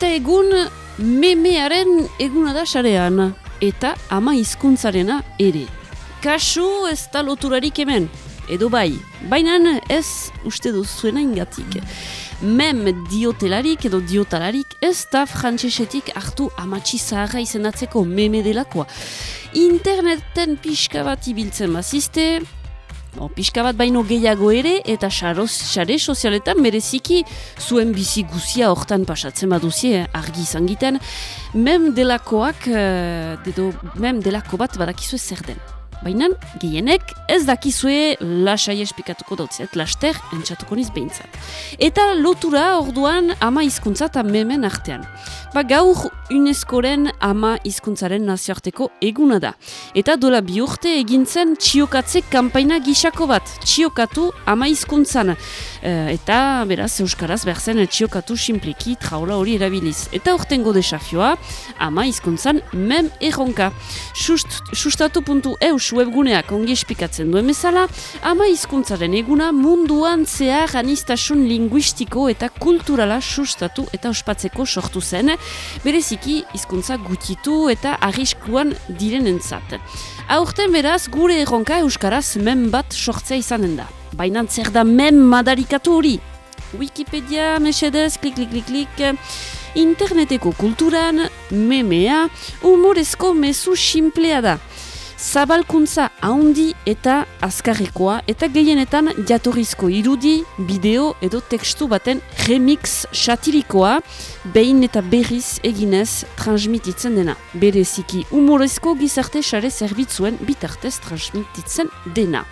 Eta egun memearen eguna da sarean, eta ama hizkuntzarena ere. Kasu ez da loturarik hemen, edo bai, baina ez uste duzuena ingatik. Mem diotelarik edo diotalarik ez da frantsesetik hartu amatsi zaharra izenatzeko meme delakoa. Interneten pixka bat ibiltzen bazizte, O, pixka bat baino gehiago ere eta xare sozialetan bereziki zuen bizi guzia hortan pasatzen baduzie argi izan giten, mem delakoak, uh, dedo, mem delako bat badakizu zer den. Baina, gehienek ez dakizue lasai espikatuko dautziet, laster entzatuko niz behintzat. Eta lotura orduan ama hizkuntza eta memen artean. Ba, gaur UNESCOren ama hizkuntzaren nazioarteko eguna da. Eta dola bi urte egintzen txiokatze kanpaina gisako bat, txiokatu ama hizkuntzan. E, eta beraz Euskaraz berzen txiokatu simpliki traula hori erabiliz. Eta urtengo desafioa, ama hizkuntzan mem erronka. Sustatu.eus webguneak ongi espikatzen duen bezala, ama hizkuntzaren eguna munduan zehar anistasun linguistiko eta kulturala sustatu eta ospatzeko sortu zen, bereziki hizkuntza gutitu eta arriskuan direnentzat. Aurten beraz gure erronka euskaraz men bat sortzea izanen da. Baina zer da men madarikatu hori? Wikipedia, mesedez, klik, klik, klik, klik, interneteko kulturan, memea, humorezko mezu simplea da zabalkuntza haundi eta azkarrekoa eta gehienetan jatorrizko irudi, bideo edo tekstu baten remix satirikoa behin eta berriz eginez transmititzen dena. Bereziki humorezko gizarte sare zerbitzuen bitartez transmititzen dena.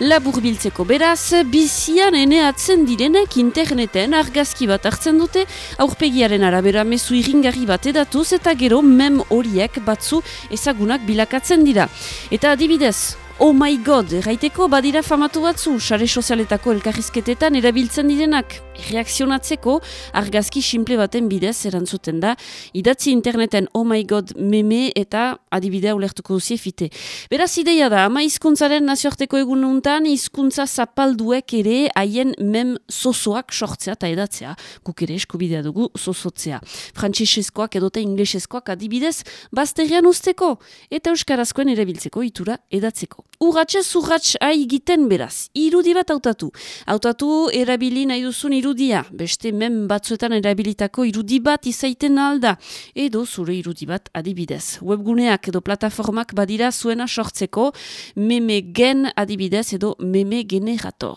Labur biltzeko beraz, bizian eneatzen direnek interneten argazki bat hartzen dute, aurpegiaren arabera mezu iringarri bat edatuz eta gero mem horiek batzu ezagunak bilakatzen dira. Eta adibidez, Oh my god, erraiteko badira famatu batzu, sare sozialetako elkarrizketetan erabiltzen direnak. Reakzionatzeko, argazki simple baten bidez erantzuten da, idatzi interneten oh my god meme eta adibidea ulertuko duzie fite. Beraz ideia da, ama hizkuntzaren nazioarteko egun nuntan, hizkuntza zapalduek ere haien mem sozoak sortzea eta edatzea. Guk ere eskubidea dugu sozotzea. Frantsesezkoak edote inglesezkoak adibidez, bazterian usteko eta euskarazkoen erabiltzeko itura edatzeko. Urratxe zurratx egiten beraz, irudi bat hautatu. Hautatu erabili nahi duzun irudia, beste men batzuetan erabilitako irudi bat izaiten alda, edo zure irudi bat adibidez. Webguneak edo plataformak badira zuena sortzeko meme gen adibidez edo meme generator.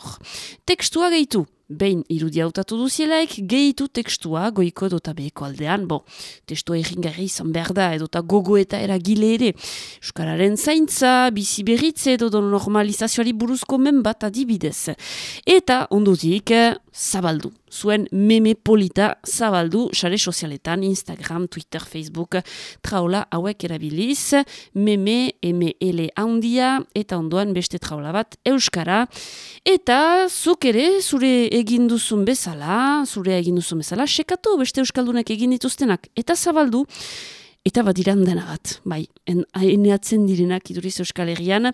Tekstua gehitu behin irudia hautatu duzielaik, gehitu tekstua goiko edota beheko aldean, bo, testua erringarri izan behar da, edota gogo eta eragile ere. Euskararen zaintza, bizi berritze edo normalizazioari buruzko men bat adibidez. Eta, ondotik, zabaldu. Zuen meme polita zabaldu, sare sozialetan, Instagram, Twitter, Facebook, traula hauek erabiliz, meme, ML handia, eta ondoan beste traula bat, Euskara. Eta, zuk ere, zure egin duzun bezala, zure egin duzun bezala, sekatu beste Euskaldunak egin dituztenak, eta zabaldu, Eta bat dena bat, bai, eneatzen direnak iduriz Euskal Herrian.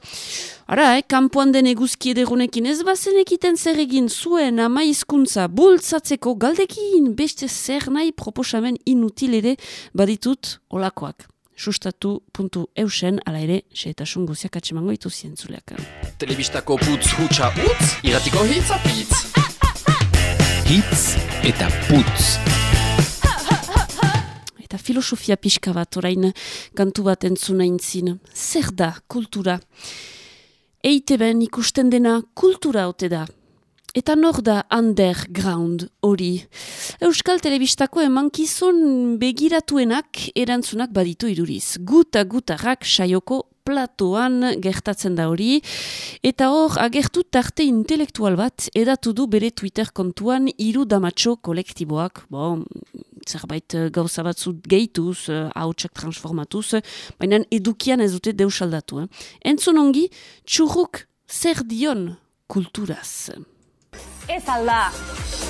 Ara, eh, kanpoan den eguzki ederunekin ez bazen ekiten zer egin zuen ama izkuntza bultzatzeko galdekin beste zer nahi proposamen inutil ere baditut olakoak. Sustatu puntu eusen, ala ere, seetasun guziak atsemango itu zientzuleak. Telebistako putz hutsa utz, iratiko hitz apitz. Hitz eta putz eta filosofia pixka bat orain kantu bat entzuna intzin. Zer da kultura? Eite ben ikusten dena kultura ote da. Eta nor da underground hori. Euskal Telebistako emankizun begiratuenak erantzunak baditu iduriz. Guta gutarrak saioko platoan gertatzen da hori, eta hor agertu tarte intelektual bat edatu du bere Twitter kontuan iru damatxo kolektiboak, bon, zerbait eh, gauza batzu gehituz, hautsak transformatuz, baina edukian ez dute deus aldatu. Eh? Entzun ongi, txurruk zer dion kulturaz. Ez alda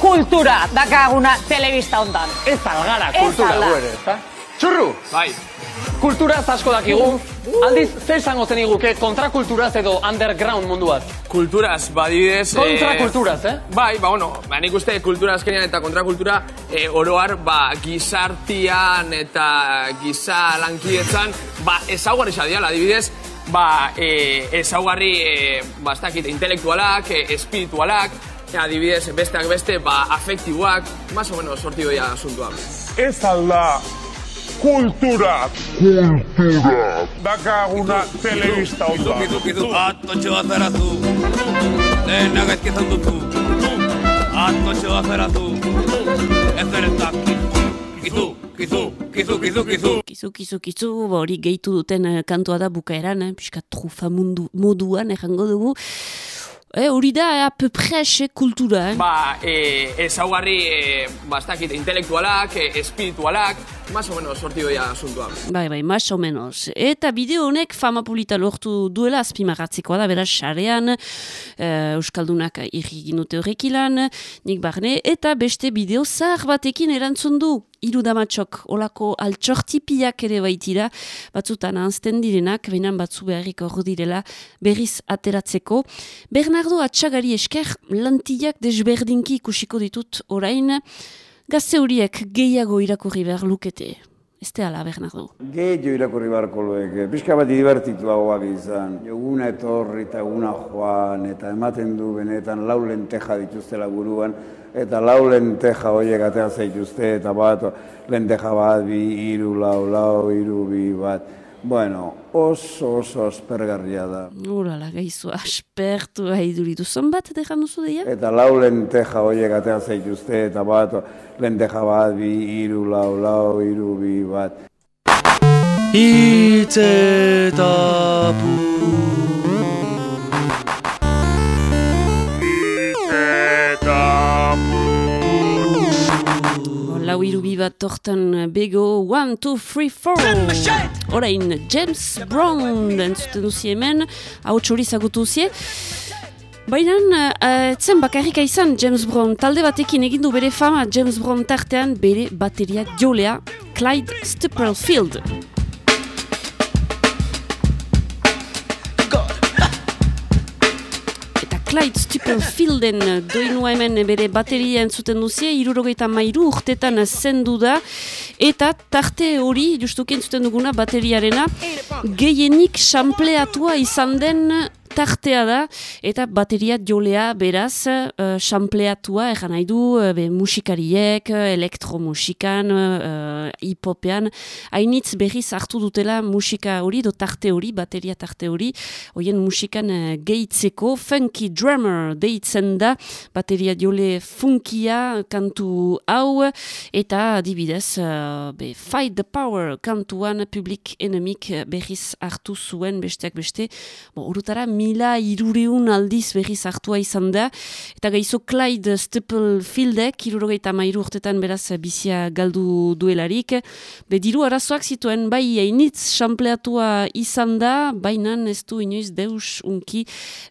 kultura dakaguna telebista ondan. Ez algara kultura, ez Txurru! Bai. Kulturaz asko dakigu, aldiz, zer esango zen iguke kontrakulturaz edo underground munduaz? Kulturaz, badibidez... Kontrakulturaz, eh? Bai, ba, bueno, ba, nik uste kultura azkenean eta kontrakultura e, oroar, ba, gizartian eta giza lankietzan, ba, ezaugarri xadiala, adibidez, ba, e, ezaugarri, e, ba, intelektualak, e, espiritualak, e, adibidez, besteak beste, ba, afektiboak, más o menos sorti doia asuntua. Ez alda kultura. Kultura. Dakaguna telebista ondo. Kizu, kizu, atotxo azarazu. Lehen agaizkizan duzu. Atotxo azarazu. Ez ere Kizu, kizu, kizu, kizu, kizu. Kizu, kizu, kizu, hori gehitu duten eh, kantua da bukaeran, eh? pixka trufa mundu, moduan, errango dugu. Eh, hori da, a peu près kultura, eh? Ba, e, ezaugarri, e, bastakit, intelektualak, e, espiritualak, más o menos sorti doia asuntua. Bai, bai, más o menos. Eta bideo honek fama polita lortu duela azpimarratzekoa da, beraz, xarean, e, Euskaldunak irri ginute horrekilan, nik barne, eta beste bideo zahar batekin erantzun du irudamatxok olako altxortipiak ere baitira, batzutan anzten direnak, behinan batzu beharrik hor direla berriz ateratzeko. Bernardo Atxagari esker lantiak desberdinki ikusiko ditut orain, gazte horiek gehiago irakurri behar lukete. Ez te ala, Bernardo? Gehiago irakurri beharko luek, pixka bat divertitu hauak izan. Eguna etorri eta eguna joan, eta ematen du benetan laulen teja dituztela buruan, eta lau lenteja horiek atea zaituzte, eta bat, lenteja bat, bi, iru, lau, lau, iru, bi, bat. Bueno, oso, oso aspergarria da. Urala, gaizu, aspertu haiduritu. Zon bat, dejan duzu deia? Eta lau lenteja horiek atea zaituzte, eta bat, lenteja bat, bi, iru, lau, lau, iru, bi, bat. Itzetapu lau irubi bat tortan eh, bego, one, two, three, four. Horain, James Brown, entzuten duzi hemen, hau txori zagutu uzie. Baina, uh, etzen bakarrika izan James Brown, talde batekin egindu bere fama James Brown tartean bere bateria jolea, Clyde Stupperfield. Clyde Stupelfielden doinua hemen bere bateria entzuten duzie, irurogeita mairu urtetan zendu da, eta tarte hori, justuki entzuten duguna, bateriarena, gehienik sampleatua izan den tartea da, eta bateria jolea beraz, uh, sampleatua, egan nahi du, uh, be, musikariek, elektromusikan, uh, hipopean, hainitz berriz hartu dutela musika hori, do tarte hori, bateria tarte hori, hoien musikan uh, gehitzeko, funky drummer deitzen da, bateria jole funkia kantu hau, eta adibidez, uh, be, fight the power kantuan publik enemik berriz hartu zuen besteak beste, bo, urutara mila irureun aldiz berriz hartua izan da. Eta gaizo Clyde Stupelfieldek, irurogeita mairu urtetan beraz bizia galdu duelarik. Bediru arazoak zituen bai hainitz sampleatua izan da, baina ez du inoiz deus unki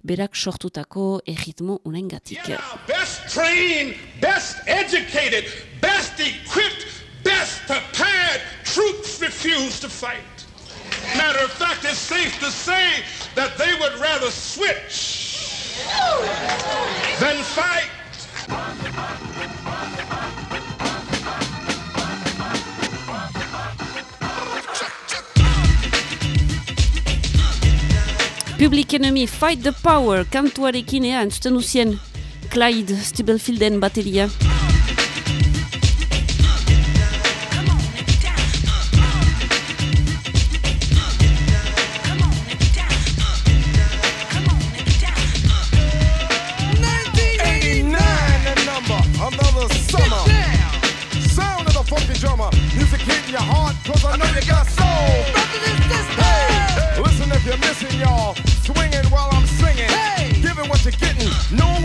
berak sortutako erritmo unen. Yeah, best trained, best educated, best equipped, best prepared troops refuse to fight. Matter of fact, it's safe to say that they would rather switch than fight. Public Enemy Fight the Power kantuarekin ea entzuten duzien Clyde Stibelfielden bateria. While I'm singing. Hey! Giving what you're getting, knowing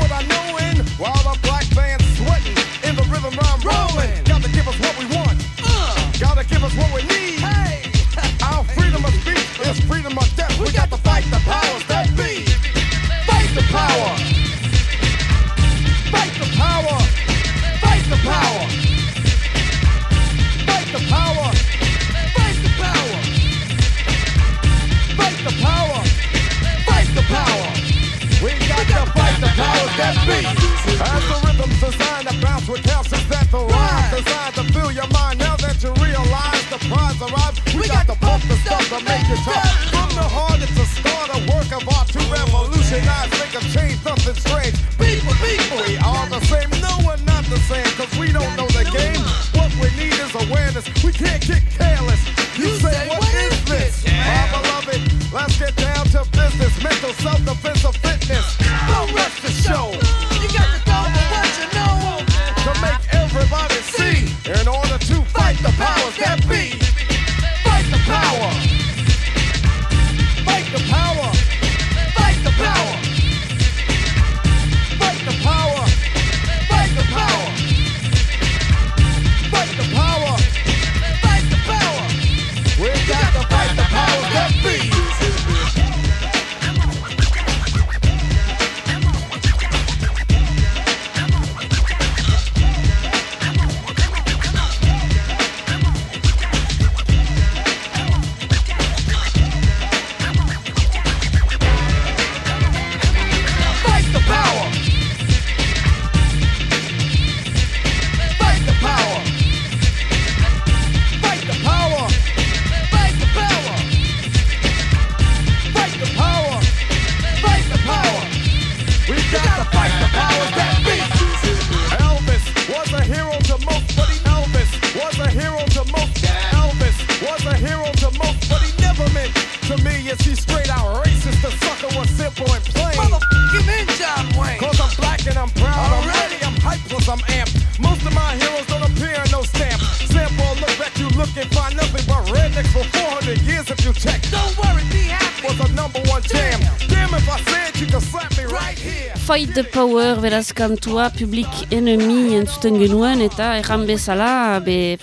the Power beraz kantua Public Enemy entzuten genuen eta erran bezala be,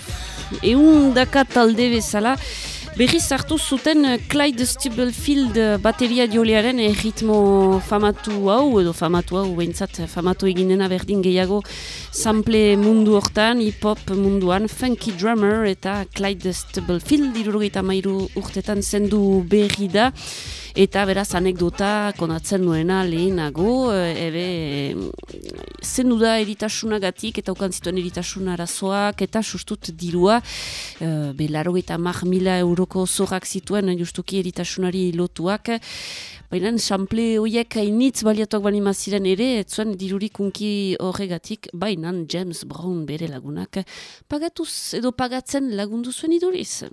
eun daka talde bezala berriz hartu zuten Clyde Stubblefield bateria jolearen eh, ritmo famatu hau edo famatu hau behintzat famatu eginena berdin gehiago sample mundu hortan, hip-hop munduan funky drummer eta Clyde Stubblefield irurogeita mairu urtetan zendu berri da. Eta beraz anekdota konatzen nuena lehenago, eh, ebe zendu da eritasunagatik eta ukan zituen eritasun arazoak eta sustut dirua. E, be laro eta mar mila euroko zorrak zituen justuki eritasunari lotuak baina sample horiek hainitz baliatuak bali maziren ere ez zuen dirurik unki horregatik baina James Brown bere lagunak pagatuz edo pagatzen lagundu zuen iduriz.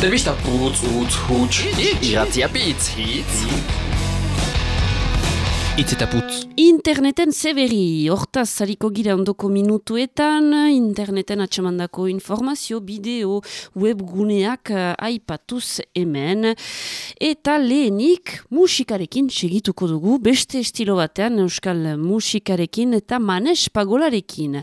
Telebista putz, utz, huts, irratia pitz, hitz. Itz eta putz. Interneten zeberi, hortaz zariko gira ondoko minutuetan, interneten atxamandako informazio, bideo, webguneak uh, aipatuz hemen, eta lehenik musikarekin segituko dugu, beste estilo batean euskal musikarekin eta manes pagolarekin.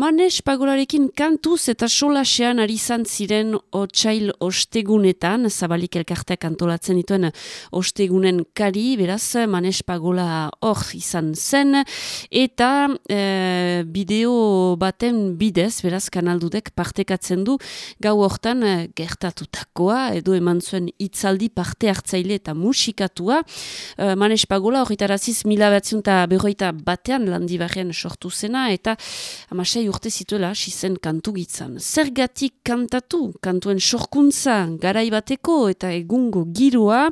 Manes pagolarekin kantuz eta solasean ari ziren otsail ostegunetan, zabalik elkarteak antolatzen dituen ostegunen kari, beraz, manes pagola hor izan zen, eta e, bideo baten bidez, beraz, kanaldudek partekatzen du, gau hortan e, gertatutakoa, edo eman zuen hitzaldi parte hartzaile eta musikatua, e, manes pagola horretaraziz mila batzion eta berroita batean landibarren sortu zena, eta amasei urte zituela, zen kantu gitzan. Zergatik kantatu, kantuen sorkuntza, garai bateko eta egungo giroa,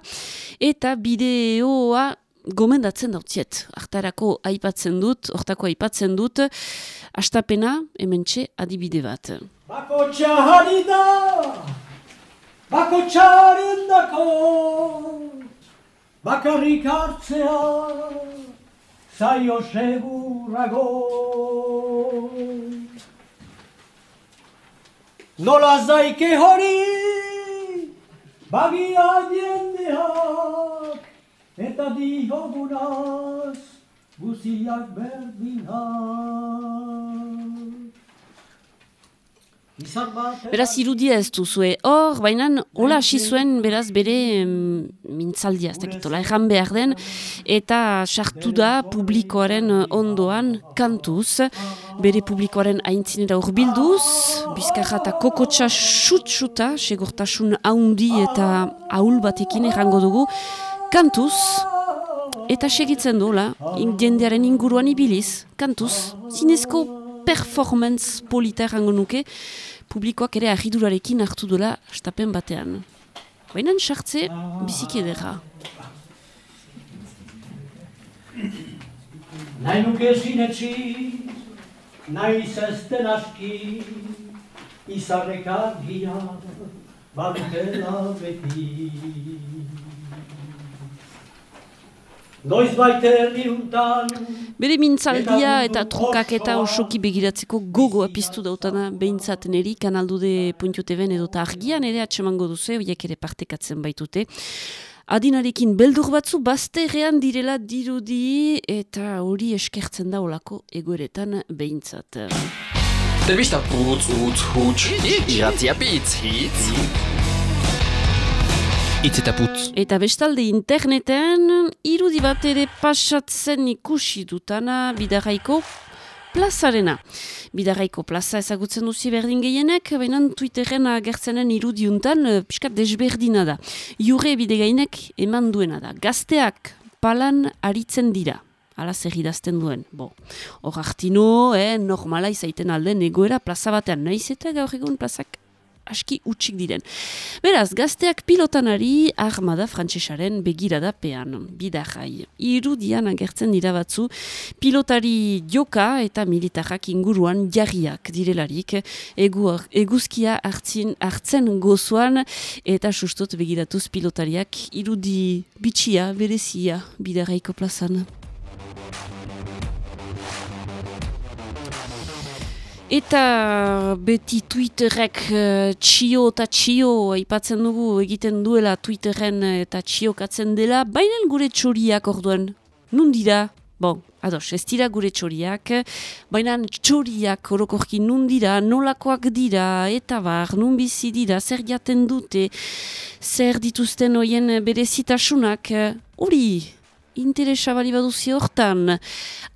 eta bideoa gomendatzen dautziet. Artarako aipatzen dut, hortako aipatzen dut, astapena hementxe adibide bat. Bako txahari da, bako txaren dako, bakarrik hartzea, zaio segurago. Nola zaike hori, bagia jendeak, eta diogunaz guziak bat... Beraz irudia ez duzue. Hor, baina hola hasi zuen beraz bere mm, mintzaldia, ez dakitola, erran behar den, eta sartu da publikoaren ondoan kantuz, bere publikoaren aintzinera urbilduz, bizkarra eta kokotxa xut-xuta, segurtasun haundi eta ahul batekin errango dugu, kantuz, eta segitzen dola, jendearen inguruan ibiliz, kantuz, zinezko performance polita errango nuke, publikoak ere ahidurarekin hartu dola estapen batean. Baina sartze biziki edera. Nahi nuke sinetxi, nahi zezten aski, izarrek argia, badutela beti. Noiz baite Bere mintzaldia eta trukaketa osoki begiratzeko gogoa piztu dautana behintzat neri kanaldude puntu teben edo eta argian ere atsemango duze, horiek ere partekatzen baitute. Adinarekin beldur batzu bazterrean direla dirudi eta hori eskertzen da olako egoeretan behintzat. Telebista putz, utz, huts, iratzia bitz, hitz. Itz eta bestalde interneten irudi bat ere pasatzen ikusi dutana bidarraiko plazarena. Bidarraiko plaza ezagutzen duzi berdin gehienek, baina Twitterren agertzenen irudiuntan eh, pixkat desberdina da. Jure bidegainek eman duena da. Gazteak palan aritzen dira. Ala zer idazten duen. Bo, hor hartino, eh, normala izaiten alden egoera plaza batean. Naiz eta gaur egun plazak aski utxik diren. Beraz, gazteak pilotanari armada frantsesaren begiradapean, bidarrai. Irudian agertzen dira batzu, pilotari joka eta militarrak inguruan jarriak direlarik, egu, eguzkia hartzin, hartzen gozoan eta sustot begiratuz pilotariak irudi bitxia, berezia, bidarraiko plazan. Eta beti Twitterrek uh, txio eta txio aipatzen dugu egiten duela Twitterren eh, eta txiokatzen dela, baina gure txoriak orduan, nun dira? Bon, ados, ez dira gure txoriak, baina txoriak orokorki nun dira, nolakoak dira, eta bar, nun bizi dira, zer jaten dute, zer dituzten hoien berezitasunak, hori, interesa bali baduzi hortan.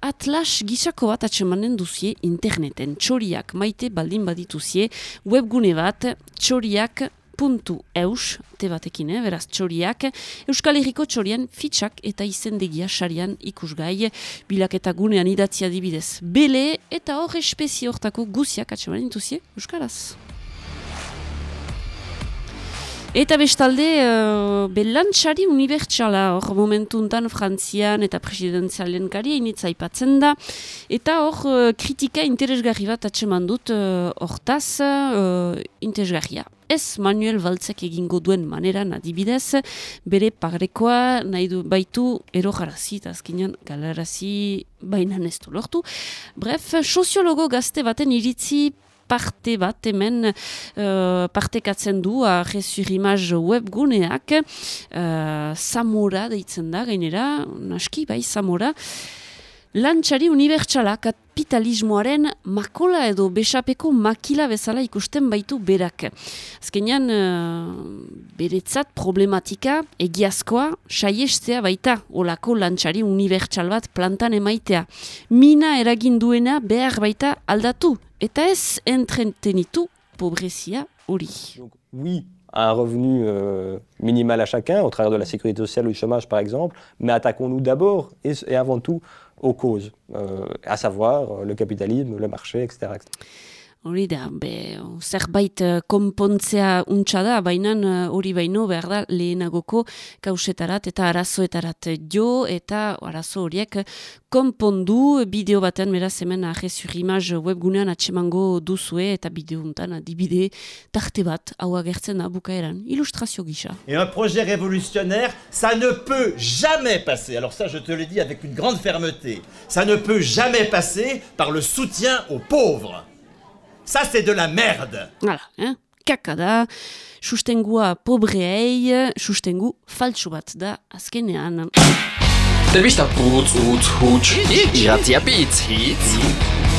Atlas gisako bat atsemanen duzie interneten. Txoriak maite baldin badituzie webgune bat txoriak puntu eus, te batekin, eh, beraz txoriak, Euskal Herriko txorian fitxak eta izendegia sarian ikusgai, bilaketa gunean idatzia dibidez. Bele eta hor espezie hortako guziak atsemanen duzie Euskaraz. Eta bestalde, uh, belantxari unibertsala, hor momentuntan Frantzian eta presidenzialen kari aipatzen da, eta hor uh, kritika interesgarri bat atseman dut uh, hortaz uh, interesgarria. Ez Manuel Valtzek egingo duen maneran adibidez, bere pagrekoa nahi du baitu ero jarazi, eta azkenean galarazi baina ez du lortu. Bref, soziologo gazte baten iritzi parte bat hemen uh, partekatzen du Resurimaz webguneak. Uh, Zamora deitzen da gainera, naski bai Zamora Lantxari unibertsala kapitalismoaren makola edo besapeko makila bezala ikusten baitu berak. Azkenean, uh, beretzat problematika egiazkoa saiestea baita olako lantxari unibertsal bat plantan emaitea. Mina eragin duena behar baita aldatu eta ez entretenitu pobrezia hori. Oui, un revenu euh, minimal à chacun au travers de la sécurité sociale ou du chômage par exemple, mais attaquons-nous d'abord et, avant tout aux causes, euh, à savoir euh, le capitalisme, le marché, etc. Et un projet révolutionnaire, ça ne peut jamais passer, alors ça je te le dis avec une grande fermeté, ça ne peut jamais passer par le soutien aux pauvres. Ça c'est de la merde. Hala, eh? kaka da, sustengua pobreei, sustengu faltsu bat da azkenean. Telebista putz, utz, huts, iratzia bitz, hitz.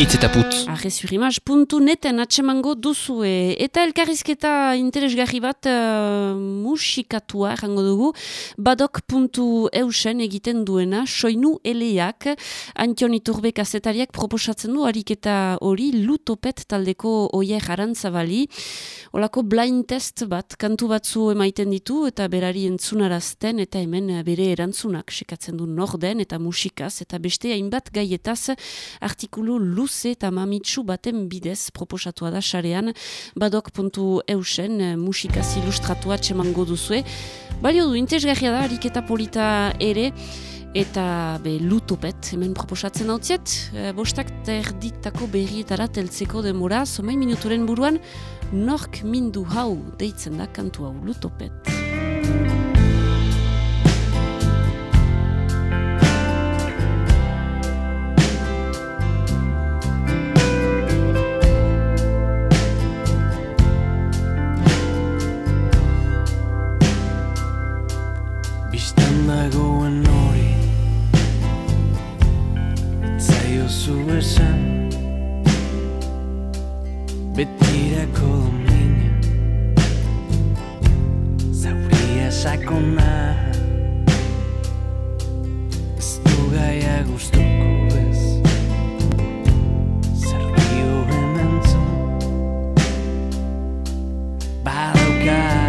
Itz eta putz. Arresurimaz.neten atsemango duzue. Eta elkarrizketa interesgarri bat uh, musikatua errango dugu. Badok.eusen egiten duena, soinu eleak, Antion Iturbe kazetariak proposatzen du, ariketa hori lutopet taldeko oie jarantzabali. Olako blind test bat, kantu batzu emaiten ditu, eta berari entzunarazten, eta hemen bere erantzunak sekatzen du norden, eta musikaz, eta beste hainbat gaietaz artikulu luz luze eta mamitsu baten bidez proposatua da sarean badok.eusen eh, musikaz ilustratua txemango duzue. Balio du, intezgarria da, ariketa polita ere, eta be lutopet hemen proposatzen hau ziet, e, bostak terditako berrietara teltzeko demora, somai minuturen buruan, nork mindu hau deitzen da kantu hau lutopet. Esan Betirako domina Zauria sakona Ez du gaia gustuko bez Zer dioen entzun Badauka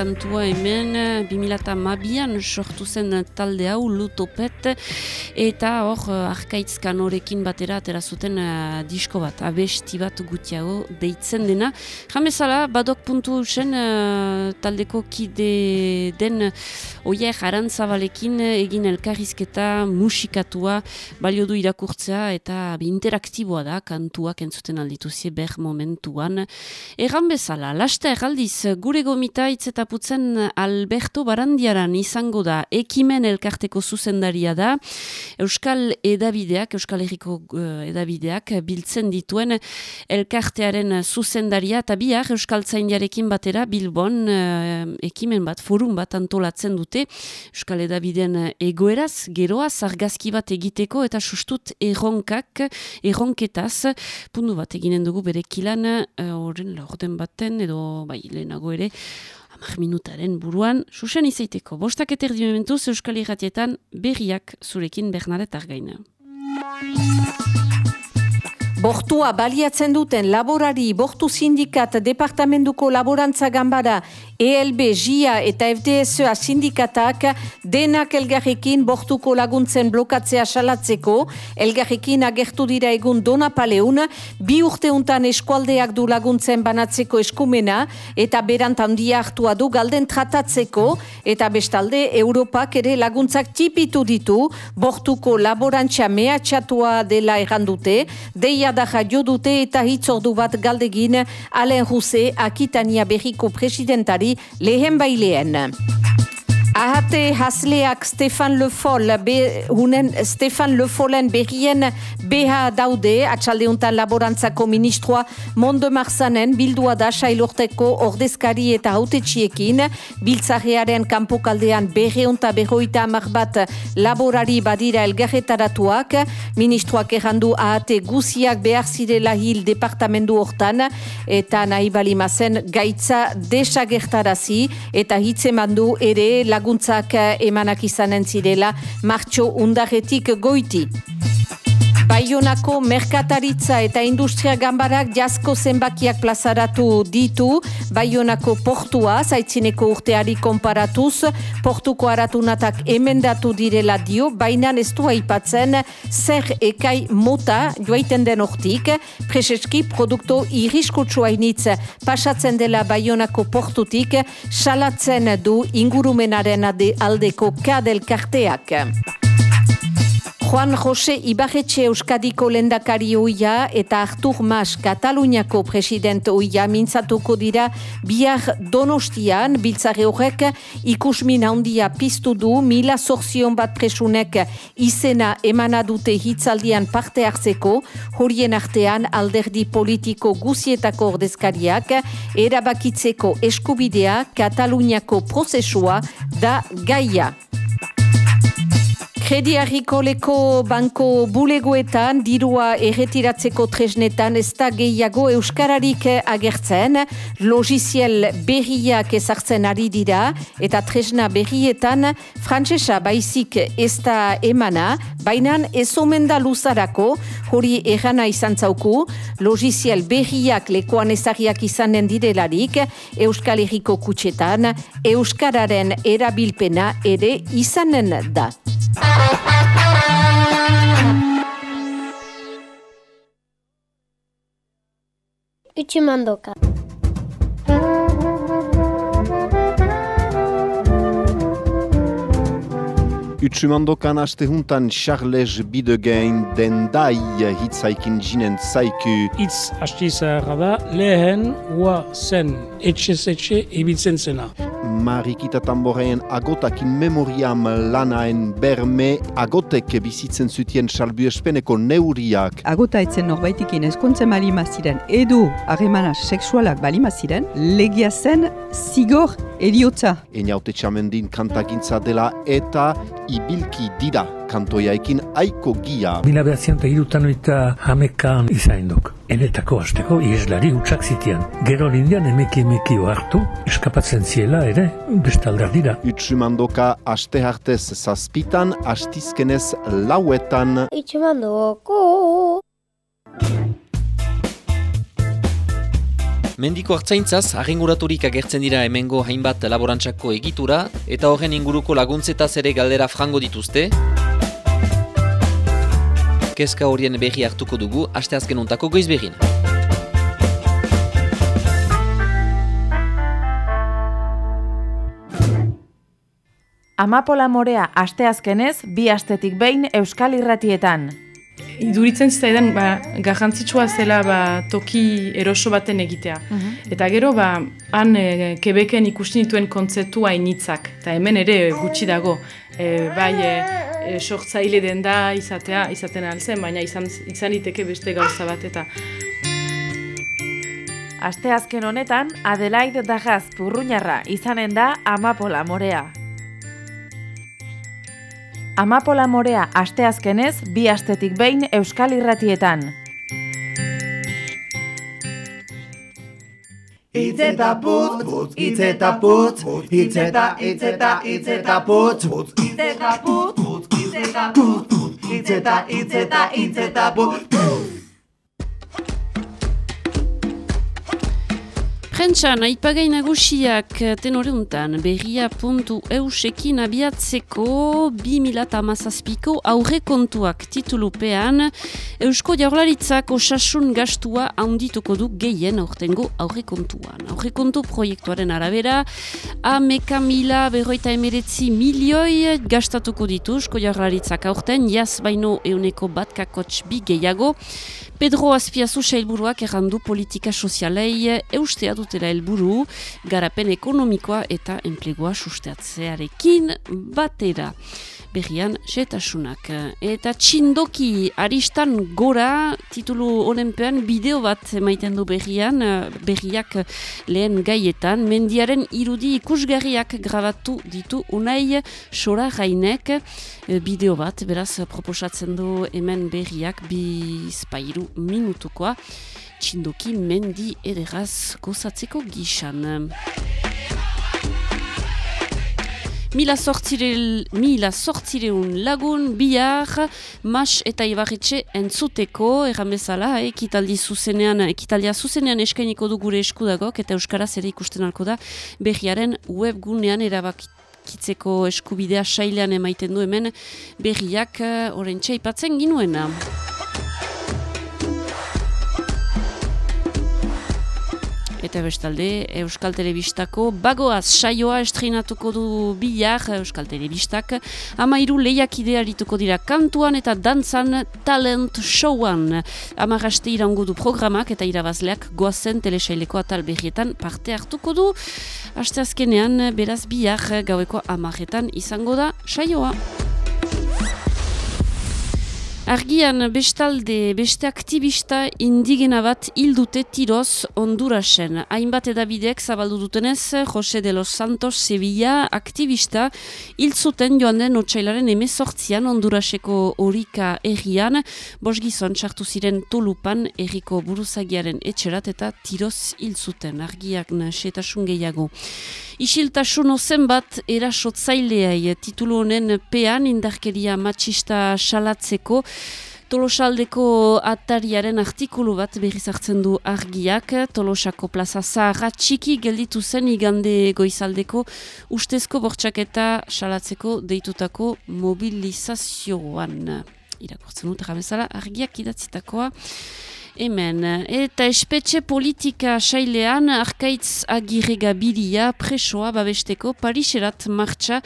hau kantua hemen 2008an sortu zen talde hau lutopet eta hor arkaitz kanorekin batera atera zuten uh, disko bat, abesti bat gutiago deitzen dena. Jamezala, badok puntu zen uh, taldeko kide den oier arantzabalekin egin elkarrizketa musikatua balio du irakurtzea eta interaktiboa da kantuak entzuten aldituzie ber momentuan. Erran bezala, lasta erraldiz gure gomita itzetaputzen Alberto Barandiaran izango da ekimen elkarteko zuzendaria da. Euskal Edabideak, Euskal Herriko uh, Edabideak biltzen dituen elkartearen zuzendaria eta bihar Euskal Zaindiarekin batera Bilbon uh, ekimen bat, forum bat antolatzen dute Euskal Edabideen egoeraz, geroaz, argazki bat egiteko eta sustut erronkak, erronketaz, pundu bat eginen dugu bere kilan, horren uh, laurden baten, edo bai, lehenago ere, minutaren buruan, susen izaiteko. Bostak eterdi momentuz Euskal Irratietan berriak zurekin Bernadet Argaina. Bortua baliatzen duten laborari bortu sindikat departamentuko laborantza gambara ELB, JIA eta FDSA sindikatak denak elgarrekin bortuko laguntzen blokatzea salatzeko, elgarrekin agertu dira egun dona paleun, bi urteuntan eskualdeak du laguntzen banatzeko eskumena eta berant handia hartua du galden tratatzeko. Eta bestalde Europak ere laguntzak tipitu ditu. Bortuko laborantza mehatxatua dela errandute, deia da jo dute eta hitzordu bat galdegin Alain Rousse Akitania berriko presidentari lehen bailean. Ahate hasleak Stefan Le Foll, be, hunen Stefan Le Follen berrien beha daude, atxaldeuntan laborantzako ministroa Mondo Marzanen bildua da sailorteko ordezkari eta hautetxiekin, biltzarearen kanpokaldean berreunta berroita amak bat laborari badira elgarretaratuak, ministroak errandu ahate guziak behar zirela hil departamendu hortan, eta nahi balimazen gaitza desagertarazi, eta hitzemandu ere laguntzak emanak izanen zirela martxo undarretik goiti. Baionako merkataritza eta industria gambarak jasko zenbakiak plazaratu ditu, Baionako portua zaitzineko urteari konparatuz, portuko aratunatak emendatu direla dio, baina ez du aipatzen zer ekai mota joaiten den hortik, preseski produkto irriskutsua initz pasatzen dela Baionako portutik, salatzen du ingurumenaren aldeko kadel karteak. Juan Jose Ibarretxe Euskadiko lendakari oia eta Artur Mas Kataluniako president oia mintzatuko dira bihar donostian biltzare horrek ikusmin handia piztu du mila zorzion bat presunek izena emana dute hitzaldian parte hartzeko horien artean alderdi politiko guzietako ordezkariak erabakitzeko eskubidea Kataluniako prozesua da gaia. Kredi Agrikoleko banko bulegoetan dirua erretiratzeko tresnetan ez da gehiago euskararik agertzen, logiziel berriak ezartzen ari dira eta tresna berrietan frantsesa baizik ez da emana, baina ez omen da luzarako, hori errana izan zauku, logiziel berriak lekoan ezariak izanen direlarik, Euskal Herriko kutsetan, euskararen erabilpena ere izanen da. Utsumandoka. Utsumandokan aste juntan Charles Bidegain den dai hitzaikin jinen zaiku. Itz hasti zaharra da, lehen ua zen etxez etxe ibiltzen zena. Marikita Tamboreen agotakin memoriam lanaen berme agotek bizitzen zutien salbu espeneko neuriak. Agota etzen norbaitikin eskontzen balima ziren edo harremana seksualak balima ziren, legia zen zigor eriotza. Einaute txamendin kantagintza dela eta ibilki dira kantoiaikin aiko gia. Mila behatzean eta irutan oita hamekan izain duk. Enetako hasteko ieslari utxak zitian. Gero lindian emeki emeki hartu, eskapatzen ziela ere, beste alderdira. Utsumandoka aste hartez zazpitan, astizkenez lauetan. Utsumandoko. Mendiko hartzaintzaz, arringuraturik agertzen dira hemengo hainbat laborantzako egitura, eta horren inguruko laguntzetaz ere galdera frango dituzte. Kezka horien berri hartuko dugu, aste azken untako goiz berrin. Amapola morea asteazkenez bi astetik behin Euskal Irratietan. Iduritzen zitaidan ba, garrantzitsua zela ba, toki eroso baten egitea. Eta gero, ba, han e, Quebecen ikusten dituen kontzeptu hainitzak. Eta hemen ere gutxi dago. E, bai, e, sortzaile den da izatea, izaten alzen, baina izan, izan liteke beste gauza bat. Eta Asteazken honetan, Adelaide Dagaz Purruñarra izanen da Amapola morea. Amapola morea asteazkenez bi astetik behin Euskal Irratietan. Itz eta putz, putz, itz eta putz, itz eta, itz eta, itz eta putz, itz eta putz, itz eta itz eta, itz eta, putz. Prentxan, aipagai nagusiak tenore untan, berria.eusekin abiatzeko 2008ko aurre kontuak titulupean, Eusko Jaurlaritzak osasun gastua handituko du gehien aurtengo aurre kontuan. Aurre kontu proiektuaren arabera, ameka mila berroita emeretzi milioi gastatuko ditu Eusko Jaurlaritzak aurten, jaz baino euneko bat kakotx bi gehiago, Pedro Azpiazu sailburuak errandu politika sozialei eustea dutela helburu garapen ekonomikoa eta enplegoa sustatzearekin batera. Berrian, setasunak. Eta txindoki aristan gora titulu honenpean bideo bat emaiten du berrian, berriak lehen gaietan, mendiaren irudi ikusgarriak grabatu ditu unai sora gainek bideo bat, beraz proposatzen du hemen berriak bizpairu minutukoa txindoki mendi ederaz gozatzeko gixan. Mila sortzire, mila sortzireun lagun bihar mas eta ibarretxe entzuteko erran bezala, eh, ekitaldi zuzenean, ekitaldia zuzenean eskainiko du gure eskudagok eta euskaraz ere ikusten alko da berriaren webgunean erabakitzeko eskubidea sailean emaiten du hemen berriak oren txaipatzen ginuena. Eta bestalde, Euskal Telebistako bagoaz saioa estrenatuko du bihar Euskal Telebistak. Amairu lehiakide arituko dira kantuan eta dantzan talent showan. Amaraste irango du programak eta irabazleak goazen telesaileko atal berrietan parte hartuko du. Aste azkenean, beraz bihar gaueko amaretan izango da saioa. Argian bestalde beste aktivista indigena bat hildute tiroz Hondurasen. Hainbat edabidek zabaldu dutenez, Jose de los Santos Sevilla aktivista hil zuten joan den otxailaren emezortzian Honduraseko horika errian, bos gizon txartu ziren tolupan erriko buruzagiaren etxerat eta tiroz hil zuten. Argiak setasun gehiago. Isiltasun ozen bat erasotzaileai titulu honen pean indarkeria matxista salatzeko Tolosaldeko atariaren artikulu bat berriz hartzen du argiak, Tolosako plaza zaharra txiki gelditu zen igande goizaldeko ustezko bortxaketa salatzeko deitutako mobilizazioan. Irakortzen dut, ramezala, argiak idatzitakoa. Hemen, eta espetxe politika sailean arkaitz agirrega bidia presoa babesteko Pariserat martxa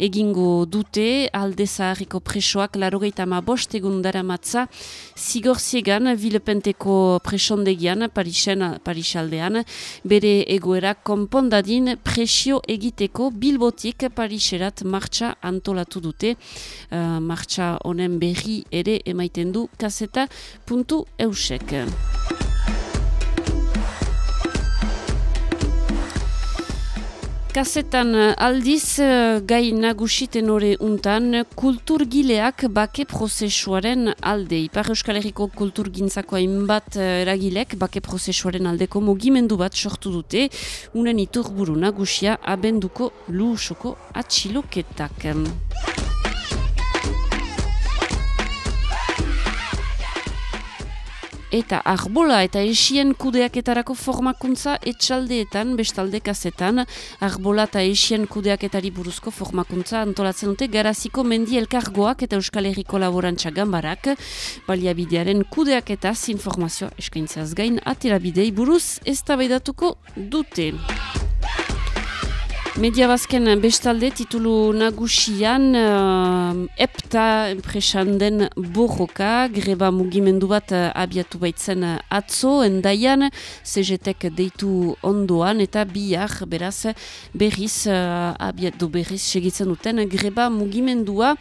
egingo dute. Alde zaharriko presoak larogeita ma bost egun dara matza zigor ziegan vilepenteko presondegian Parisen, Parisaldean. Bere egoera konpondadin presio egiteko bilbotik Pariserat martxa antolatu dute. Uh, martxa honen berri ere emaiten du kaseta puntu eusek. Kasetan aldiz gai nagusiten ore untan kulturgileak bake prozesuaren alde. Ipar Euskal Herriko kulturgintzako hainbat eragilek bake prozesuaren aldeko mugimendu bat sortu dute. Unen iturburu nagusia abenduko luusoko atxiloketak. Eta arbola eta esien kudeaketarako formakuntza etxaldeetan, bestalde kazetan, arbola eta esien kudeaketari buruzko formakuntza antolatzen dute garaziko mendi elkargoak eta Euskal Herriko laborantza gambarak, baliabidearen kudeaketaz informazioa eskaintzaz gain, aterabidei buruz ez dute. Media bazken bestalde titulu nagusian uh, EPTA enpresan den borroka, greba mugimendu bat uh, abiatu baitzen atzo, endaian, CGTek deitu ondoan eta bihar beraz berriz uh, abiatu berriz segitzen duten greba mugimendua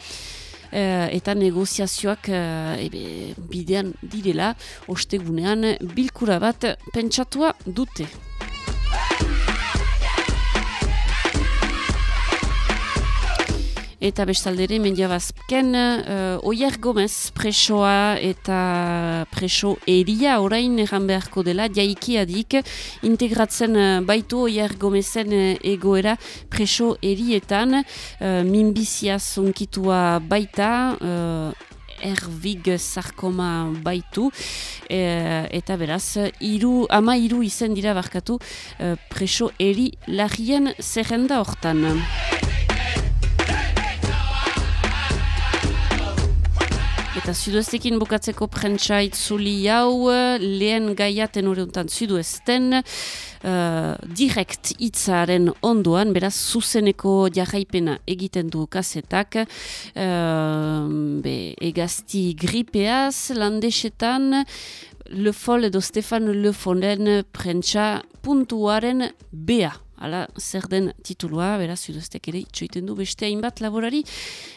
eta negoziazioak ebe, bidean direla, ostegunean bilkura bat pentsatua dute. Eta bestaldere mendia bazken uh, Oier Gomez presoa eta preso eria orain erran beharko dela jaiki adik integratzen uh, baitu Oier Gomezen uh, egoera preso erietan uh, minbizia zonkitua baita uh, Ervig sarkoma baitu eta beraz iru, ama iru izen dira barkatu preso eri lagien zerrenda hortan. Eta zuduestekin bukatzeko prentsa itzuli hau, lehen gaiaten horretan zuduesten, uh, direkt itzaren ondoan, beraz zuzeneko jarraipena egiten du kasetak, uh, be, egazti gripeaz, landesetan, Le Fol edo Stefan Le Fonden prentsa puntuaren bea. Hala, zer den titulua, beraz, zudoztek ere itxoiten du beste hainbat laborari.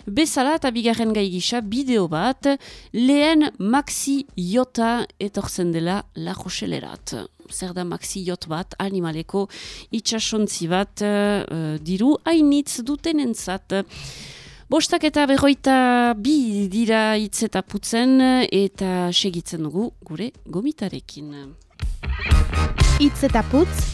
Bezala eta bigarren gai gisa, bideo bat, lehen Maxi Jota etorzen dela La Rochelerat. Zer da Maxi Jot bat, animaleko itxasontzi bat, uh, diru hainitz duten entzat. Bostak eta berroita bi dira hitz eta putzen eta segitzen dugu gure gomitarekin. Itz eta putz,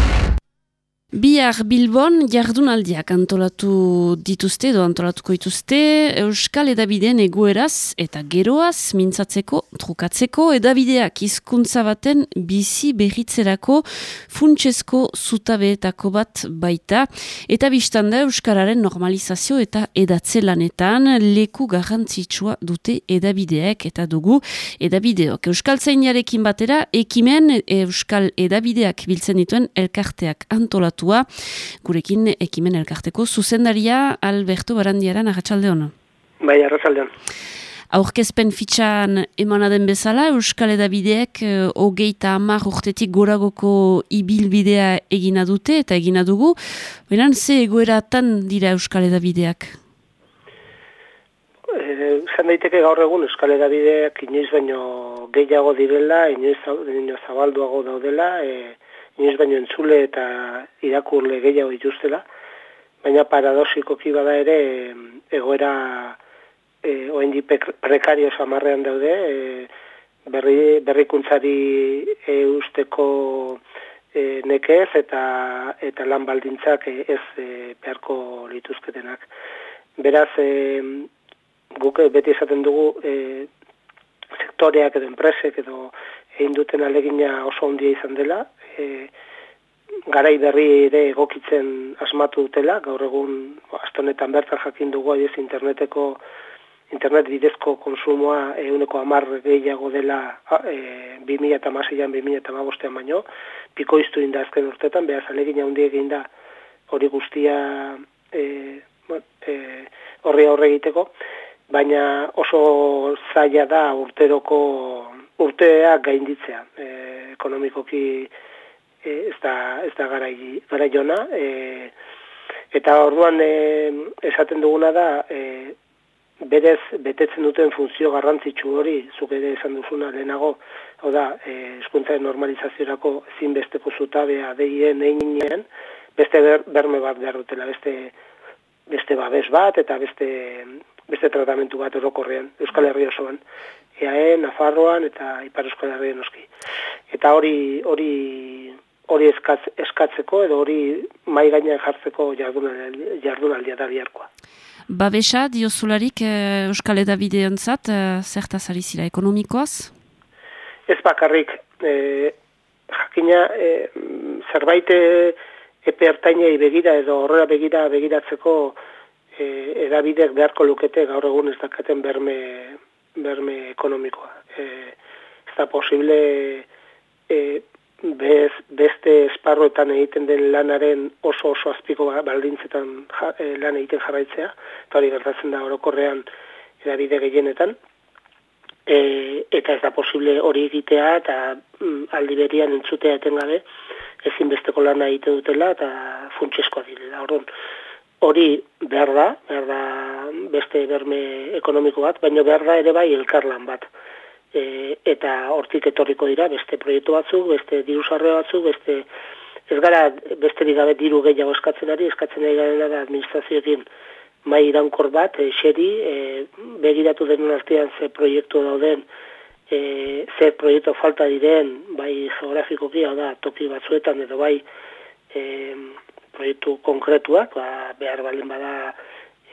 Bihar Bilbon jardunaldiak antolatu dituzte edo antolatuko dituzte Euskal Edabideen egoeraz eta geroaz mintzatzeko, trukatzeko edabideak hizkuntza baten bizi berritzerako funtsezko zutabeetako bat baita eta biztanda Euskararen normalizazio eta edatze lanetan leku garrantzitsua dute edabideak eta dugu edabideok. Euskal Zainiarekin batera ekimen Euskal Edabideak biltzen dituen elkarteak antolatu gurekin ekimen elkarteko zuzendaria Alberto Barandiaran agatsalde hona. Bai, arratsaldean. Aurkezpen fitxan emana den bezala, Euskal Edabideek e, hogeita hamar urtetik goragoko ibilbidea egina dute eta egina dugu. Beran, ze egoeratan dira Euskal Edabideak? Eh, zan daiteke gaur egun Euskal Edabideak inoiz baino gehiago direla, inoiz, inoiz zabalduago daudela, e, inoiz baino entzule eta irakurle gehiago dituztela, baina paradoxikoki bada ere egoera e, oendi prekario samarrean daude, e, berri, berrikuntzari e, usteko e, nekez eta eta lan baldintzak ez e, beharko lituzketenak. Beraz, e, guk beti esaten dugu e, sektoreak edo enpresek edo egin duten alegina oso ondia izan dela, e, garai berri ere egokitzen asmatu dutela, gaur egun astonetan bertan jakin dugu ez interneteko internet bidezko konsumoa euneko amar gehiago dela e, 2000 eta maseian 2000 eta magostean baino, piko iztu inda azken urtetan, behaz alegin handi egin da hori guztia e, e, horri aurre egiteko, baina oso zaila da urteroko urteak gainditzea, e, ekonomikoki e, ez da, ez da garai, garai jona, e, eta orduan e, esaten duguna da, e, berez betetzen duten funtzio garrantzitsu hori, zuk ere esan duzuna lehenago, hau da, e, eskuntzaren normalizaziorako zinbesteko zutabea deien eginen, beste ber, berme bat behar dutela, beste, beste babes bat, eta beste, beste tratamentu bat orokorrean, Euskal Herri osoan. EAE, Nafarroan eta Ipar Euskal Herrian noski. Eta hori hori hori eskatz, eskatzeko edo hori mai gainean jartzeko jardunaldia, jardunaldia da biharkoa. Babesa, diozularik eh, Euskal Edabide ontzat, eh, zertaz ari zira ekonomikoaz? Ez bakarrik, eh, jakina, eh, zerbait epe hartainei begira edo horrela begira begiratzeko eh, edabidek beharko lukete gaur egun ez dakaten berme, berme ekonomikoa. Eh, ez da posible eh, bez, beste esparroetan egiten den lanaren oso oso azpiko ba, baldintzetan eh, lan egiten jarraitzea, eta hori gertatzen da orokorrean edabide gehienetan, e, eta ez da posible hori egitea eta mm, aldi berian entzutea etengabe ezinbesteko lana egiten dutela eta funtseskoa direla. Orduan, hori behar da, behar da beste berme ekonomiko bat, baina behar da ere bai elkarlan bat e, eta hortik etorriko dira beste proiektu batzuk, beste diru sarre batzuk, beste ez gara beste gabe diru gehiago eskatzen ari, eskatzen ari gara da administrazioekin mai irankor bat, e, xeri, e, begiratu denun artean ze proiektu dauden, e, ze proiektu falta diren, bai geografikoki, da, toki batzuetan edo bai e, proiektu konkretuak, ba, behar balen bada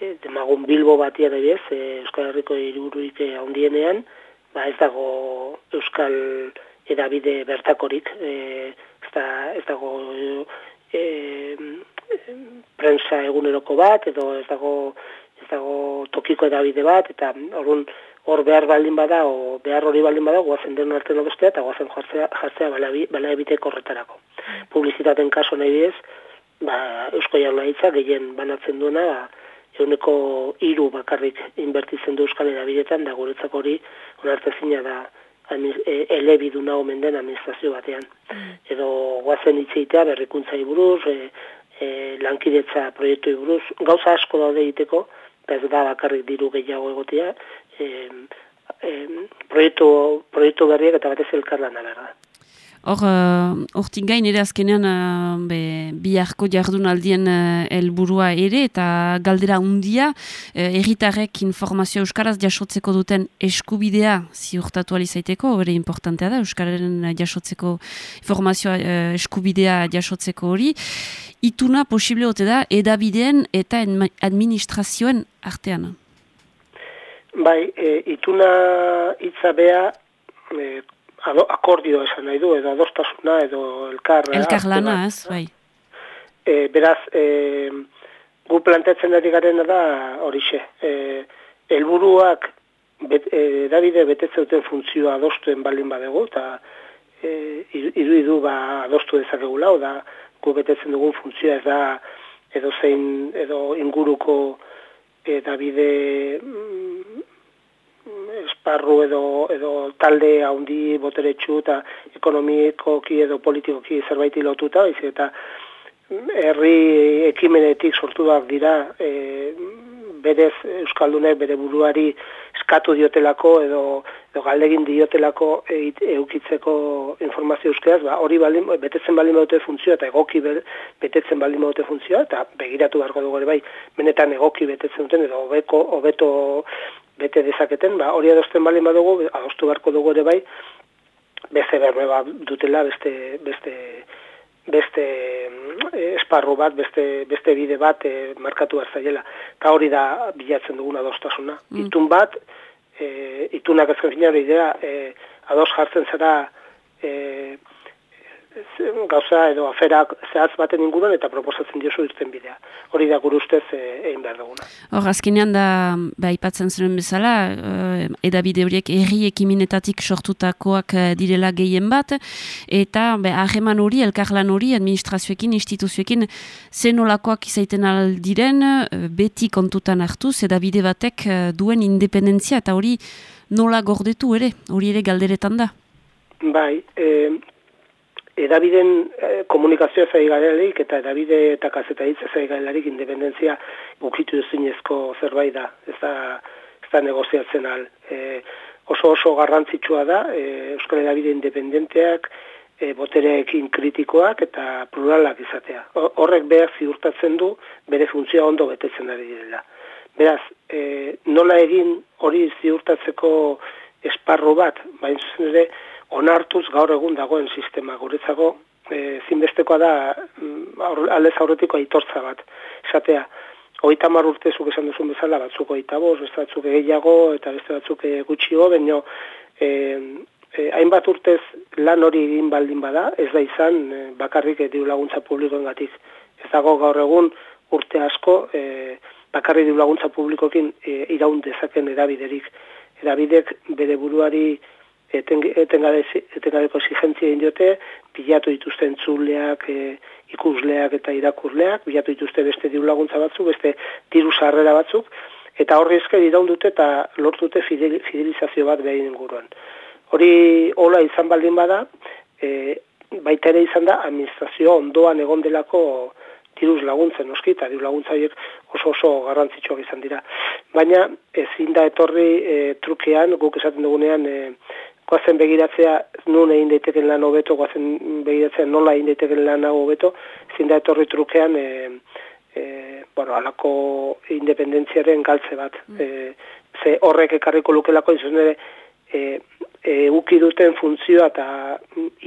e, demagun bilbo batia da bez, e, Euskal Herriko iruruik handienean, ba ez dago euskal edabide bertakorik, e, ez, da, ez dago e, prensa eguneroko bat, edo ez dago, ez dago tokiko edabide bat, eta orrun hor behar baldin bada, o behar hori baldin bada, guazen den arte bestea, eta guazen jartzea, jartzea bala ebite korretarako. Publizitaten kaso nahi biz, ba, Eusko Jaurlaritza gehien banatzen duena, ba, euneko hiru bakarrik inbertitzen du euskal erabidetan, da guretzako hori onartezina da e, elebiduna omen den administrazio batean. Mm. Edo guazen itzeitea berrikuntzai buruz, e, e, lankidetza proiektu buruz, gauza asko daude egiteko, eta ez da bakarrik diru gehiago egotea, e, e, proiektu, proiektu berriak eta batez elkarlana berda. Hor, uh, hortik gain ere azkenean uh, be, biharko jardunaldien uh, helburua ere eta galdera undia uh, erritarrek informazio euskaraz jasotzeko duten eskubidea ziurtatu alizaiteko, bere importantea da euskararen jasotzeko informazioa uh, eskubidea jasotzeko hori. Ituna posible ote da edabideen eta administrazioen artean? Bai, e, ituna hitza bea e, ado, akordio esan nahi du, edo adostasuna, edo elkar... Elkar lana, ez, bai. E, beraz, e, gu plantetzen ari garena da horixe. E, elburuak bet, e, Davide betetzen duten funtzioa adostuen balin badego, eta e, idu idu ba adostu dezakegula, da gu betetzen dugun funtzioa ez da edo zein edo inguruko e, Davide mm, esparru edo, edo talde haundi boteretsu eta ekonomikoki edo politikoki zerbaiti lotuta, baizik eta herri ekimenetik sortuak dira e, berez Euskaldunek bere buruari eskatu diotelako edo, edo galdegin diotelako eukitzeko informazio euskeraz, ba, hori baldin, betetzen baldin badute funtzioa eta egoki betetzen baldin badute funtzioa eta begiratu beharko dugu ere bai, benetan egoki betetzen duten edo hobeko hobeto bete dezaketen, ba, hori adosten baldin badugu, adostu beharko dugu ere bai, beste berme bat dutela, beste, beste, beste eh, esparru bat, beste, beste bide bat e, markatu behar zailela. Eta hori da bilatzen duguna adostasuna. Mm. Itun bat, e, itunak ezken fina hori idea, e, ados jartzen zara e, gauza edo aferak zehaz baten inguruan eta proposatzen diosu irten bidea. Hori da gure ustez e, egin behar duguna. Hor, azkenean da, ba, ipatzen zuen bezala, uh, edabide horiek erri ekiminetatik sortutakoak uh, direla gehien bat, eta hageman hori, elkarlan hori, administrazioekin, instituzioekin, zenolakoak izaiten aldiren, beti kontutan hartuz, edabide batek duen independentzia, eta hori nola gordetu ere, hori ere galderetan da. Bai, eh, edabiden eh, komunikazioa zaigalerik eta edabide eta kazeta hitz zaigalerik independentzia bukitu zinezko zerbait da, ez da, ez da negoziatzen al. E, oso oso garrantzitsua da, e, Euskal Edabide independenteak, e, botereekin kritikoak eta pluralak izatea. Horrek behar ziurtatzen du, bere funtzioa ondo betetzen ari direla. Beraz, e, nola egin hori ziurtatzeko esparru bat, baina zuzen ere, onartuz gaur egun dagoen sistema guretzako e, zinbestekoa da mm, aldez aurretiko aitortza bat esatea Oita mar urte zuk esan duzun bezala, batzuk oita boz, beste batzuk gehiago, eta beste batzuk e, gutxio, baino, e, e, hainbat urtez lan hori egin baldin bada, ez da izan e, bakarrik diru laguntza publikoen gatik. Ez dago gaur egun urte asko, e, bakarrik diru laguntza publikokin e, iraun dezaken erabiderik. Erabidek bere buruari etengabeko exigentzia indiote, bilatu dituzten tzuleak, e, ikusleak eta irakurleak, bilatu dituzte beste diru laguntza batzuk, beste diru sarrera batzuk, eta horri esker iraun dute eta lortute fidelizazio bat behin inguruan. Hori hola izan baldin bada, e, baita ere izan da administrazio ondoan egon delako diruz laguntzen noski, eta diru laguntza oso oso garrantzitsuak izan dira. Baina ezin da etorri e, trukean, guk esaten dugunean, e, goazen begiratzea nun egin daiteken lan hobeto, goazen begiratzea nola egin daiteken lan hobeto, ezin da etorri trukean, e, e, bueno, alako independentziaren galtze bat. Mm. E, ze horrek ekarriko lukelako izan ere, e, e, uki duten funtzioa eta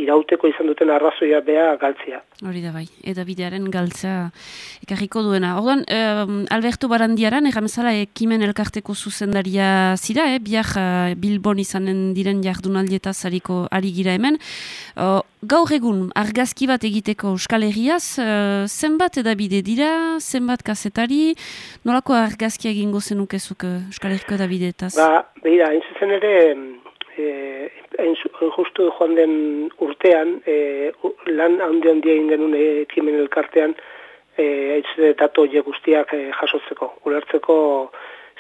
irauteko izan duten arrazoia bea galtzea. Hori da bai, eta bidearen galtzea ekarriko duena. Orduan, Alberto Barandiaran, erramezala ekimen elkarteko zuzendaria zira, eh? biak uh, Bilbon izanen diren jardunaldieta zariko ari gira hemen. Uh, gaur egun, argazki bat egiteko Euskal Herriaz, uh, zenbat edabide dira, zenbat kasetari, nolako argazki egingo zenukezuk Euskal Herriko edabideetaz? Ba, behira, hain ere, eh justu joan den urtean eh lan handi handi egin genuen ekimen elkartean eh aitze dato guztiak e, jasotzeko ulertzeko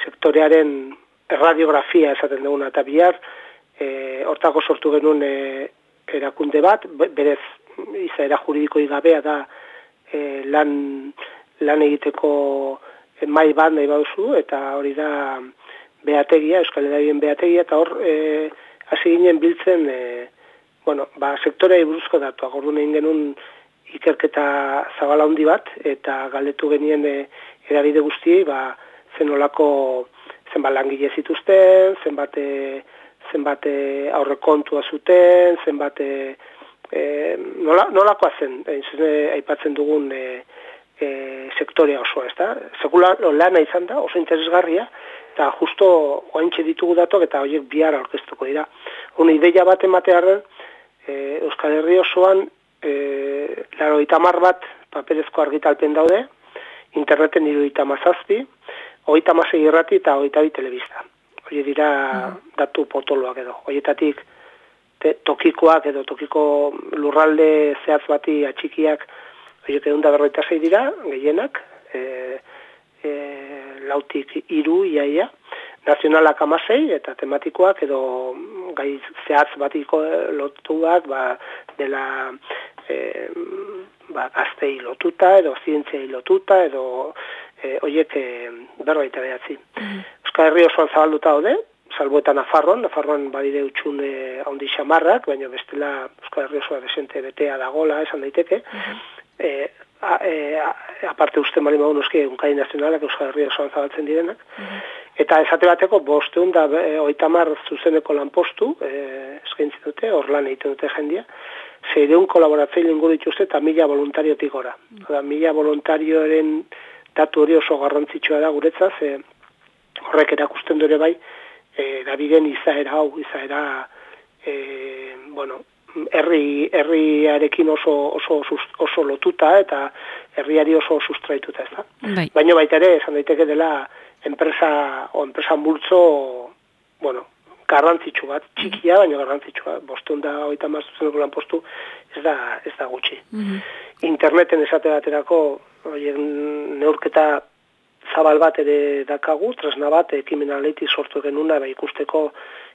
sektorearen radiografia esaten duguna eta bihar eh hortako sortu genuen e, erakunde bat berez izaera juridiko igabea da e, lan lan egiteko mai bat nahi baduzu eta hori da beategia, Euskal Herrien beategia, eta hor, e, hasi ginen biltzen e, bueno, ba, sektorea buruzko datuak, orduan egin genuen ikerketa zabala handi bat, eta galdetu genien e, erabide guztiei, ba, zenolako zenbat langile zituzten, zenbat, e, zenbat e, aurrekontua zuten, zenbat e, nola, nolakoa zen, e, aipatzen dugun e, e, sektorea oso, ez da? Sekula lana izan da, oso interesgarria, eta justo oaintxe ditugu datok eta horiek bihar aurkeztuko dira. Una ideia bat ematearen, e, Euskal Herri osoan, e, laro itamar bat paperezko argitalpen daude, interneten iru itamazazpi, oita masei irrati eta oita bi telebista. Hori dira datu potoloak edo. Horietatik te, tokikoak edo tokiko lurralde zehatz bati atxikiak horiek egun da berroita zei dira, gehienak, e, e, lautik iru iaia, nazionalak amasei eta tematikoak edo gai zehatz batiko lotuak ba, dela e, ba, gaztei lotuta edo zientziai lotuta edo e, oiek e, berroita behatzi. Euskal Herri osoan zabalduta hode, salbo eta Nafarroan, Nafarroan badide utxun e, handi xamarrak, baina bestela Euskal Herri osoa desente betea dagola, esan daiteke. e, a, e, a, aparte uste mali magun uski unkai nazionalak Euskal Herri osoan zabaltzen direnak. Eta esate bateko bosteun da e, oitamar zuzeneko lanpostu, e, eskaintzen dute, hor lan egiten dute jendia, zeireun kolaboratzeile inguru dituzte eta mila voluntariotik gora. Oda, mila voluntarioaren datu hori oso garrantzitsua da guretzat, ze horrek erakusten dure bai, e, Daviden izaera hau, izaera, e, bueno, herri, herriarekin oso, oso, oso lotuta eta herriari oso sustraituta, ez? Bai. Baina baita ere, esan daiteke dela, enpresa, o enpresa multzo, bueno, garrantzitsu bat, txikia, baina garrantzitsua, bostun da oita mazuzeneko lan postu, ez da, ez da gutxi. Interneten esate baterako, oien, neurketa zabal bat ere dakagu, tresna bat, ekimen aletik sortu genuna, ba, ikusteko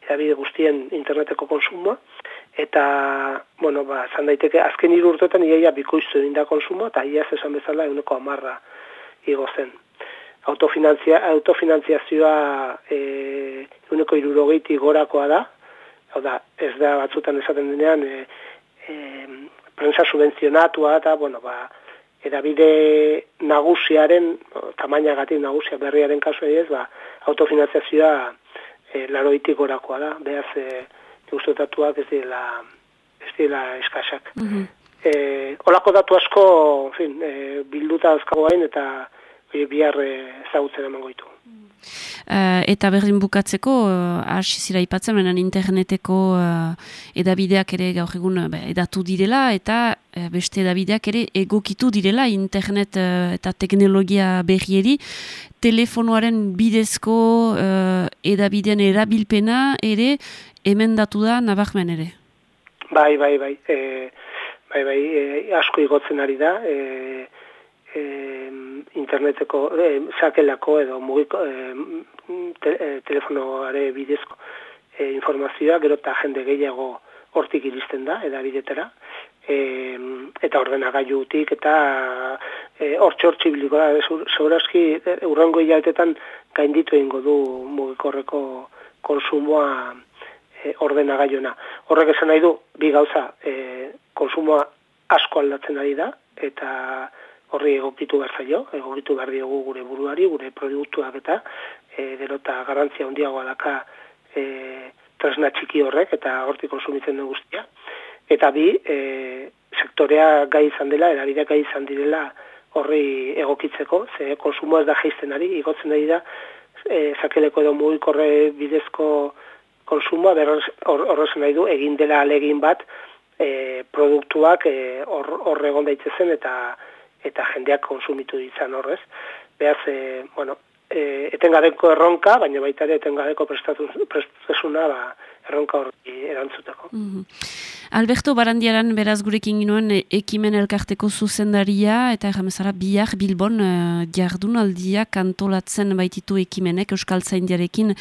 erabide guztien interneteko konsumoa, eta, bueno, ba, zan daiteke, azken hiru urtetan iaia bikoiztu egin da konsumoa, eta iaz esan bezala eguneko amarra igo zen. Autofinantzia, autofinantziazioa e, eguneko irurogeitik gorakoa da, hau da, ez da batzutan esaten denean, e, e, prensa subvenzionatua eta, bueno, ba, edabide nagusiaren, tamainagatik nagusia berriaren kasu ez, ba, autofinantziazioa e, laroitik gorakoa da, behaz, e, guztotatuak ez dira, ez dira eskasak. E, olako datu asko, en fin, e, bilduta azkagoain eta e, bihar e, ezagutzen emango ditu. Eh, eta berdin bukatzeko, uh, hasi zira ipatzen, interneteko uh, edabideak ere gaur egun uh, edatu direla, eta beste edabideak ere egokitu direla internet eta teknologia berrieri, telefonoaren bidezko edabideen erabilpena ere emendatu da nabarmen ere. Bai, bai, bai, e, bai, bai, e, asko igotzen ari da, e, e, interneteko, e, sakelako edo mugiko, e, te, e, telefonoare bidezko e, informazioa, gero eta jende gehiago hortik iristen da, edabidetera, e, eta ordenagailutik eta e, hortxe biliko da, segurazki urrango hilabetetan gainditu egingo du mugikorreko konsumoa e, ordenagailuna. Horrek esan nahi du, bi gauza, e, konsumoa asko aldatzen ari da, eta horri egokitu behar zaio, egokitu behar diogu gure buruari, gure produktuak eta e, gero eta garrantzia handiagoa daka e, tresna txiki horrek eta hortik konsumitzen den guztia. Eta bi, e, sektorea gai izan dela, erabidea gai izan direla horri egokitzeko, ze konsumoa ez da jaisten ari, igotzen ari da, e, zakeleko edo mugikorre bidezko konsumoa, horrezen nahi du, egin dela alegin bat, e, produktuak e, hor egon daitezen eta eta jendeak konsumitu ditzan horrez. Beaz, e, bueno, e, etengabeko erronka, baina baita ere etengabeko prestasuna ba, erronka horri erantzuteko. Mhm. Alberto Barandiaran beraz gurekin ginoen e, ekimen elkarteko zuzendaria eta erramezara bihar Bilbon uh, jardunaldiak antolatzen baititu ekimenek Euskal Zaindiarekin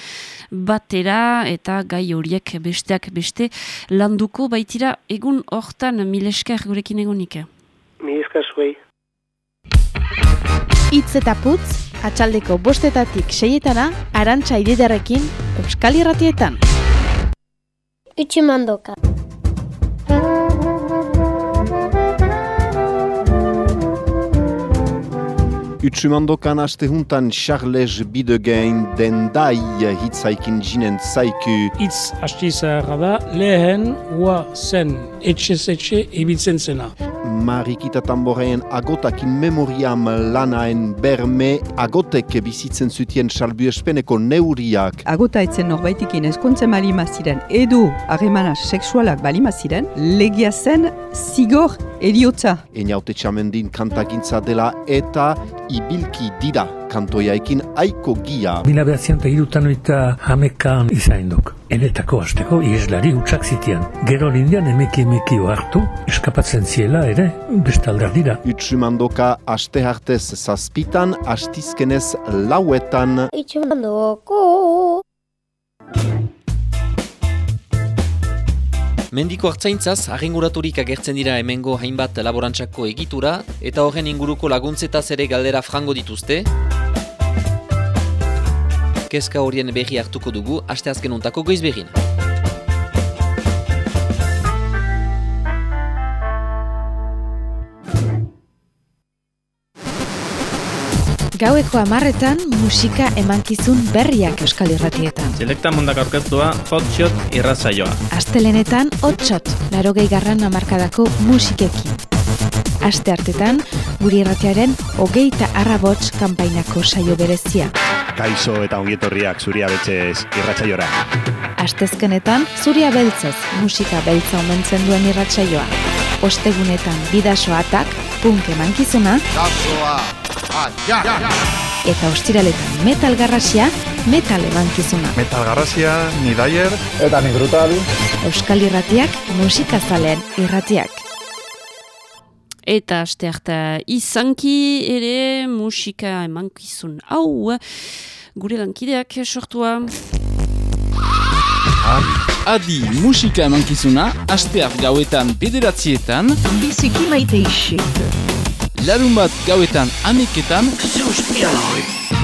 batera eta gai horiek besteak beste landuko baitira egun hortan milesker gurekin egonik. Mi esker zuei. Itz eta putz, atxaldeko bostetatik seietana, arantxa ididarekin, Euskal Irratietan. Utsi mandoka. Utsumandokan aste juntan Charles Bidegain dendai hitzaikin jinen zaiku. Itz hasti zaharra da, lehen ua zen etxez etxe ibiltzen zena. Marikita tamboreen agotakin memoriam lanaen berme agotek bizitzen zutien salbuespeneko neuriak. Agota etzen norbaitikin eskontzen balima ziren edo harremana sexualak balima ziren, legia zen zigor eriotza. Einaute txamendin kantakintza dela eta ibilki dira kantoiaekin aiko gia. Mila behatzian eta irutan eta hamekan izaindok. Enetako hasteko ieslari utxak zitian. Gero lindian emeki emeki hartu, eskapatzen ziela ere, beste aldar dira. Utsumandoka aste hartez zazpitan, astizkenez lauetan. Itxumandoko. Mendiko hartzaintzaz, ahenguraturik agertzen dira hemengo hainbat laborantzako egitura, eta horren inguruko laguntzetaz ere galdera frango dituzte. Kezka horien berri hartuko dugu, aste azken goiz berrin. Gaueko amarretan musika emankizun berriak euskal irratietan. Selekta mundak aurkeztua hotshot irratzaioa. Astelenetan hotshot, laro garran amarkadako musikekin. Aste hartetan, guri irratiaren hogeita arrabots kanpainako saio berezia. Kaixo eta ongietorriak zuria betxez irratzaiora. Astezkenetan, zuria beltzez, musika beltza omentzen duen irratsaioa. Ostegunetan, bidasoatak, punk emankizuna, eta ostiraletan metal garrasia, metal emankizuna. Metal garrasia, ni daier. Eta ni brutal. Euskal irratiak, musikazaleen irratiak. Eta aste harta izanki ere musika emankizun hau gure lankideak sortua. Adi musika emankizuna, asteak gauetan bederatzietan, Biziki maite isik. larun bat gauetan aneketan,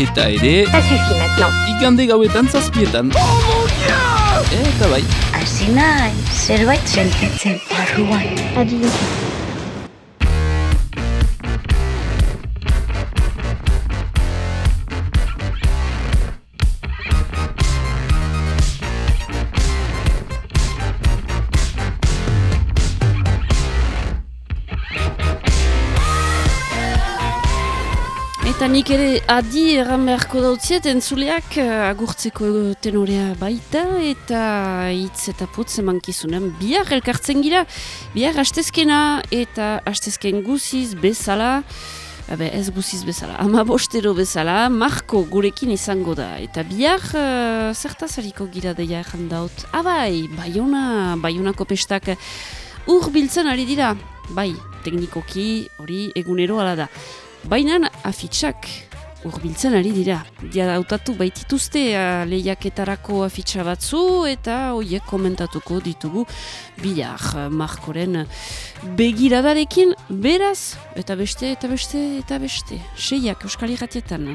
eta ere, igande gauetan zazpietan. Eta bai, Hasi nahi, zerbait sentitzen barruan. Adio. Nik ere adi erran beharko dautziet entzuleak eh, agurtzeko tenorea baita eta hitz eta putz emankizunen bihar elkartzen gira, bihar hastezkena eta hastezken guziz bezala, Ebe, ez guziz bezala, ama bostero bezala, Marko gurekin izango da. Eta bihar, uh, zertaz hariko gira deia erran daut. Abai, baiona, baionako pestak ur biltzen ari dira. Bai, teknikoki hori egunero ala da. Baina afitsak urbiltzen ari dira. Dia hautatu baitituzte uh, lehiaketarako afitsa batzu eta hoiek komentatuko ditugu bihar uh, Markoren begiradarekin beraz eta beste eta beste eta beste. Seiak Euskal Irratietan.